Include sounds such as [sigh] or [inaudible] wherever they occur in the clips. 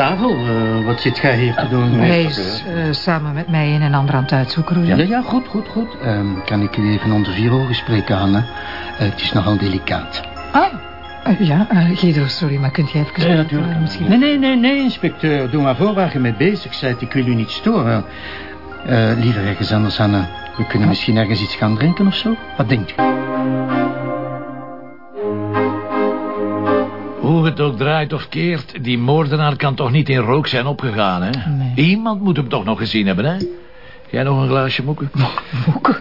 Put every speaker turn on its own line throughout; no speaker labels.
Savel, uh, wat zit jij hier te doen?
Hij is uh, samen met mij een en ander aan het uitzoeken,
Ja, ja, goed, goed, goed. Um, kan ik u even onder vier ogen spreken, Anne? Uh, het is nogal delicaat.
Ah, uh, ja, uh, Guido, sorry, maar kunt jij even...
Ja, natuurlijk. Misschien... Nee, nee, nee, nee, inspecteur. Doe maar voor waar je mee bezig bent. Ik wil u niet storen. Uh, liever ergens anders, Anne. We kunnen misschien ergens iets gaan drinken of zo. Wat denkt u?
Hoe het ook draait of keert, die moordenaar kan toch niet in rook zijn opgegaan, hè?
Nee.
Iemand moet hem toch nog gezien hebben, hè? Jij nog een glaasje moeken?
Moeken?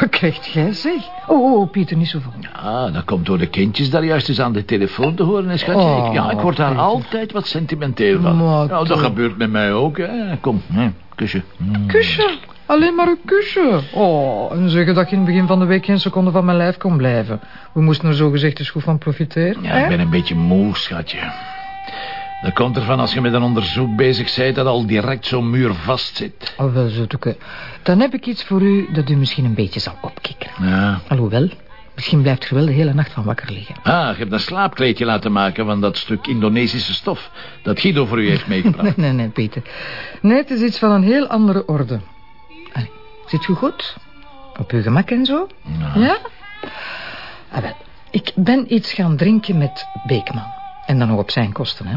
Wat krijgt jij, zeg? Oh, oh, Pieter, niet zo vol.
Ja, dat komt door de kindjes daar juist eens aan de telefoon te horen, schatje.
Oh,
ik, ja, ik word daar
Peter.
altijd wat sentimenteel van.
Maar
Nou, dat gebeurt met mij ook, hè. Kom, hè, kusje.
Kusje? Alleen maar een kusje. Oh, en zeggen dat je in het begin van de week geen seconde van mijn lijf kon blijven. We moesten er zogezegd eens goed van profiteren.
Ja,
hè?
ik ben een beetje moe, schatje. Dat komt ervan als je met een onderzoek bezig bent... dat al direct zo'n muur vastzit.
Oh, wel, zoeteke. Dan heb ik iets voor u dat u misschien een beetje zal opkikkeren.
Ja.
Alhoewel, misschien blijft u wel de hele nacht van wakker liggen.
Ah, je hebt een slaapkleedje laten maken van dat stuk Indonesische stof... dat Guido voor u heeft [laughs] meegebracht.
Nee, nee, nee, Peter. Nee, het is iets van een heel andere orde. Zit u goed? Op uw gemak en zo?
Ja.
Ja? Ah, wel. Ik ben iets gaan drinken met Beekman. En dan nog op zijn kosten, hè?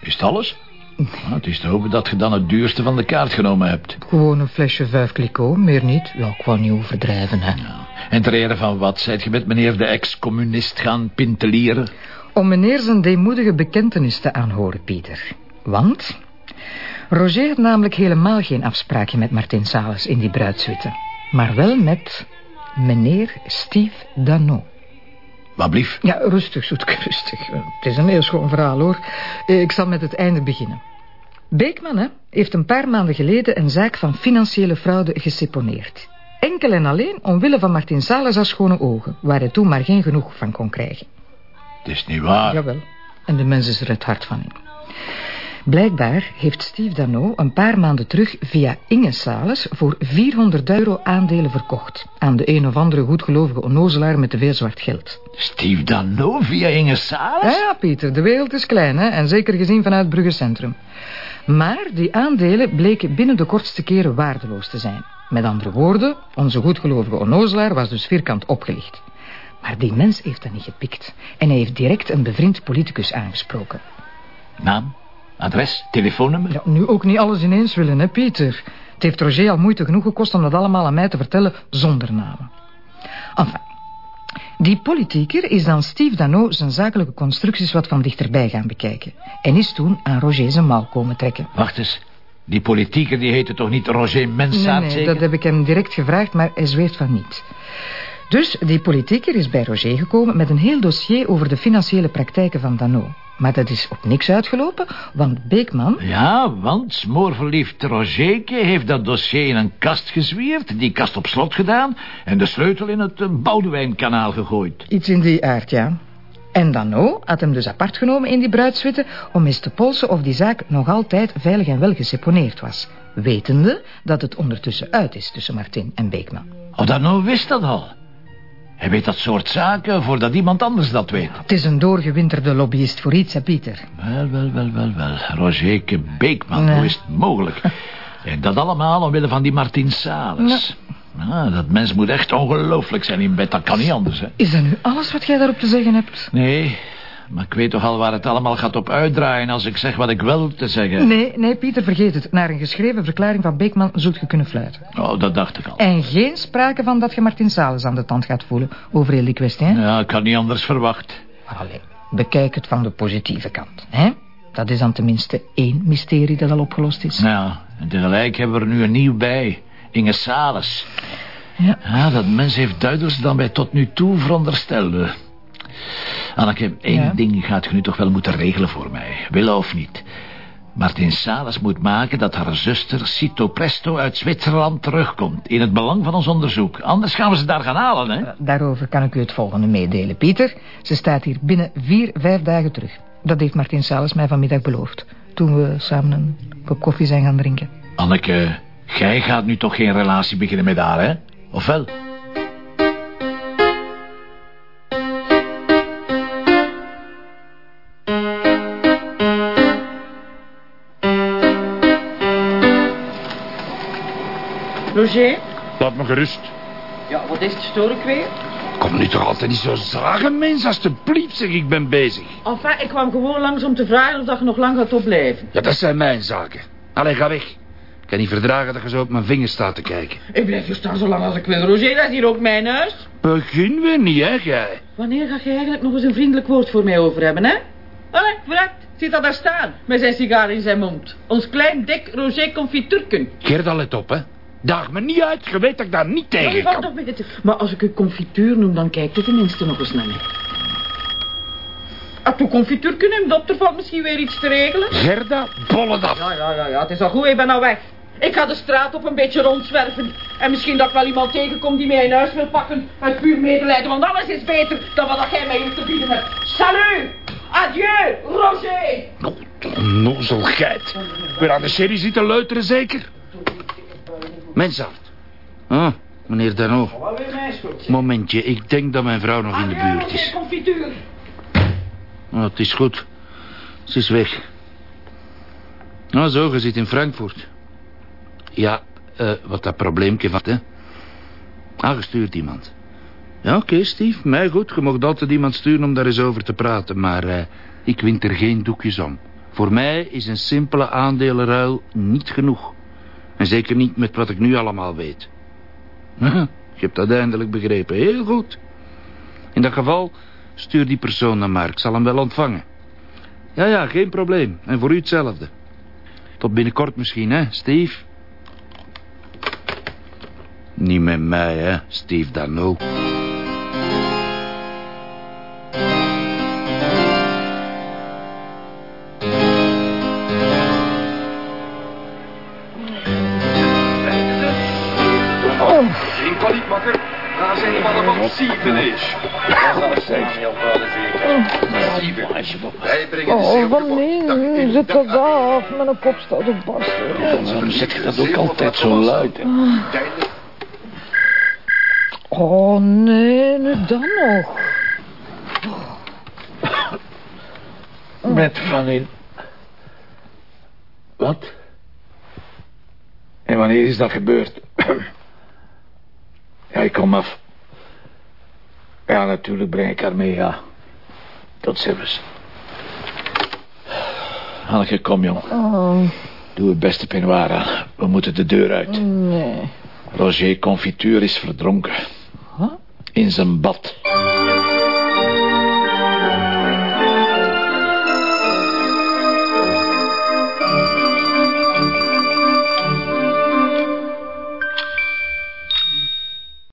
Is het alles? Ah, het is te hopen dat je dan het duurste van de kaart genomen hebt.
Gewoon een flesje vijf kliko, meer niet. Ja, ik wou niet overdrijven, hè.
En ter ere van wat zijt je met meneer de ex-communist gaan pintelieren?
Om meneer zijn deemoedige bekentenis te aanhoren, Pieter. Want... Roger had namelijk helemaal geen afspraakje met Martin Sales in die bruidssuite. Maar wel met meneer Steve Dano.
Wat blief?
Ja, rustig, zoetke, [laughs] rustig. Het is een heel schoon verhaal, hoor. Eh, Ik zal met het einde beginnen. Beekman hè, heeft een paar maanden geleden een zaak van financiële fraude geseponeerd. Enkel en alleen omwille van Martin Salazar's schone ogen, waar hij toen maar geen genoeg van kon krijgen.
Het is niet waar.
Jawel. En de mens is er het hart van in. Blijkbaar heeft Steve Dano een paar maanden terug via Inge Sales voor 400 euro aandelen verkocht. Aan de een of andere goedgelovige onnozelaar met te veel zwart geld.
Steve Dano via Inge Sales?
Ja, Pieter, de wereld is klein, hè? En zeker gezien vanuit Brugge Centrum. Maar die aandelen bleken binnen de kortste keren waardeloos te zijn. Met andere woorden, onze goedgelovige onnozelaar was dus vierkant opgelicht. Maar die mens heeft dat niet gepikt. En hij heeft direct een bevriend politicus aangesproken.
Naam, adres, telefoonnummer?
Ja, nu ook niet alles ineens willen, hè, Pieter? Het heeft Roger al moeite genoeg gekost om dat allemaal aan mij te vertellen zonder namen. Enfin, die politieker is dan Steve Dano zijn zakelijke constructies wat van dichterbij gaan bekijken. En is toen aan Roger zijn mouw komen trekken.
Wacht eens. Die politieker die heette toch niet Roger
Nee,
Mensaert,
nee,
zeker?
dat heb ik hem direct gevraagd, maar hij zweert van niet. Dus die politieker is bij Roger gekomen met een heel dossier over de financiële praktijken van Dano. Maar dat is op niks uitgelopen, want Beekman...
Ja, want smoorverliefd Rogerke heeft dat dossier in een kast gezwierd... die kast op slot gedaan... en de sleutel in het eh, Boudewijnkanaal gegooid.
Iets in die aard, ja. En Dano had hem dus apart genomen in die bruidswitte... om eens te polsen of die zaak nog altijd veilig en wel geseponeerd was. Wetende dat het ondertussen uit is tussen Martin en Beekman.
Oh, Dano wist dat al. Hij weet dat soort zaken voordat iemand anders dat weet.
Het is een doorgewinterde lobbyist voor iets, hè, Pieter?
Wel, wel, wel, wel, wel. Rogerke Beekman,
Nee.
hoe is het mogelijk? [laughs] En dat allemaal omwille van die Martin Sales. Ah, dat mens moet echt ongelooflijk zijn in bed. Dat kan niet anders, hè?
Is dat nu alles wat jij daarop te zeggen hebt?
Nee, maar ik weet toch al waar het allemaal gaat op uitdraaien... als ik zeg wat ik wel te zeggen.
Nee, nee, Pieter, vergeet het. Naar een geschreven verklaring van Beekman zult je kunnen fluiten.
Oh, dat dacht ik al.
En geen sprake van dat je Martin Sales aan de tand gaat voelen over heel die kwestie, hè?
Ja, ik had niet anders verwacht.
Maar allee, bekijk het van de positieve kant, hè? Dat is dan tenminste één mysterie dat al opgelost is.
Ja, en tegelijk hebben we er nu een nieuw bij. Inge Sales.
Ja.
Ja, dat mens heeft duidelijker dan wij tot nu toe veronderstelden. Anneke, één
Ja?
ding gaat je nu toch wel moeten regelen voor mij. Willen of niet. Martin Sales moet maken dat haar zuster Cito Presto uit Zwitserland terugkomt. In het belang van ons onderzoek. Anders gaan we ze daar gaan halen, hè?
Daarover kan ik u het volgende meedelen, Pieter. Ze staat hier binnen vier, vijf dagen terug. Dat heeft Martin Sales mij vanmiddag beloofd. Toen we samen een kop koffie zijn gaan drinken.
Anneke, jij gaat nu toch geen relatie beginnen met haar, hè? Of wel?
Roger?
Laat me gerust.
Ja, wat is het storen weer?
Kom nu toch altijd niet zo zagen, mens. Alsjeblieft, zeg ik ben bezig.
Enfin, ik kwam gewoon langs om te vragen of dat je nog lang gaat opblijven.
Ja, dat zijn mijn zaken. Allee, ga weg. Ik kan niet verdragen dat je zo op mijn vingers staat te kijken.
Ik blijf hier staan zolang als ik wil. Roger, dat is hier ook mijn huis.
Begin weer niet, hè, jij?
Wanneer ga je eigenlijk nog eens een vriendelijk woord voor mij over hebben, hè? Allee, vooruit. Ziet dat daar staan, met zijn sigaar in zijn mond. Ons klein, dik Roger confituurken.
Gerda, let op, hè. Daag me niet uit. Je weet dat ik daar niet tegen kan.
Maar als ik u confituur noem, dan kijkt u tenminste nog eens naar mij. Ah, toe confituurken en dokter valt misschien weer iets te regelen.
Gerda, bollen af.
Ja, ja, ja, ja, het is al goed, ik ben nou weg. Ik ga de straat op een beetje rondzwerven. En misschien dat ik wel iemand tegenkom die mij in huis wil pakken. Uit puur medelijden, want alles is beter dan wat jij mij hier te bieden hebt. Salut! Adieu, Roger!
Oh, onnozelgeit. Weer aan de serie zitten leuteren, zeker? Mensart. Ah, meneer Dano.
Schuld?
Momentje, ik denk dat mijn vrouw nog in de buurt is. Oh, het is goed. Ze is weg. Nou zo, je zit in Frankfurt. Ja, eh, wat dat probleempje van, hè? Aangestuurd iemand. Ja, oké, Steve, mij goed. Je mocht altijd iemand sturen om daar eens over te praten. Maar eh, ik wint er geen doekjes om. Voor mij is een simpele aandelenruil niet genoeg. En zeker niet met wat ik nu allemaal weet. Je hebt dat eindelijk begrepen. Heel goed. In dat geval, stuur die persoon maar. Ik zal hem wel ontvangen. Ja, ja, geen probleem. En voor u hetzelfde. Tot binnenkort misschien, hè, Steve? Niet met mij, hè, Steve Dano.
Niet makker. Daar zijn die mannen van Sieven is. Dat zal ik zijn. Sieven. Wij brengen de
Oh, zit dat af? Mijn kop staat op barsten.
Waarom zet je dat ook altijd zo luid?
Oh, nee, nu dan nog.
Met van in. Wat? En wanneer is dat gebeurd? Ik kom af. Ja, natuurlijk breng ik haar mee, ja. Tot service. Hanneke, kom, jong.
Oh,
Doe het beste aan. We moeten de deur uit.
nee.
Roger Confituur is verdronken. In zijn bad.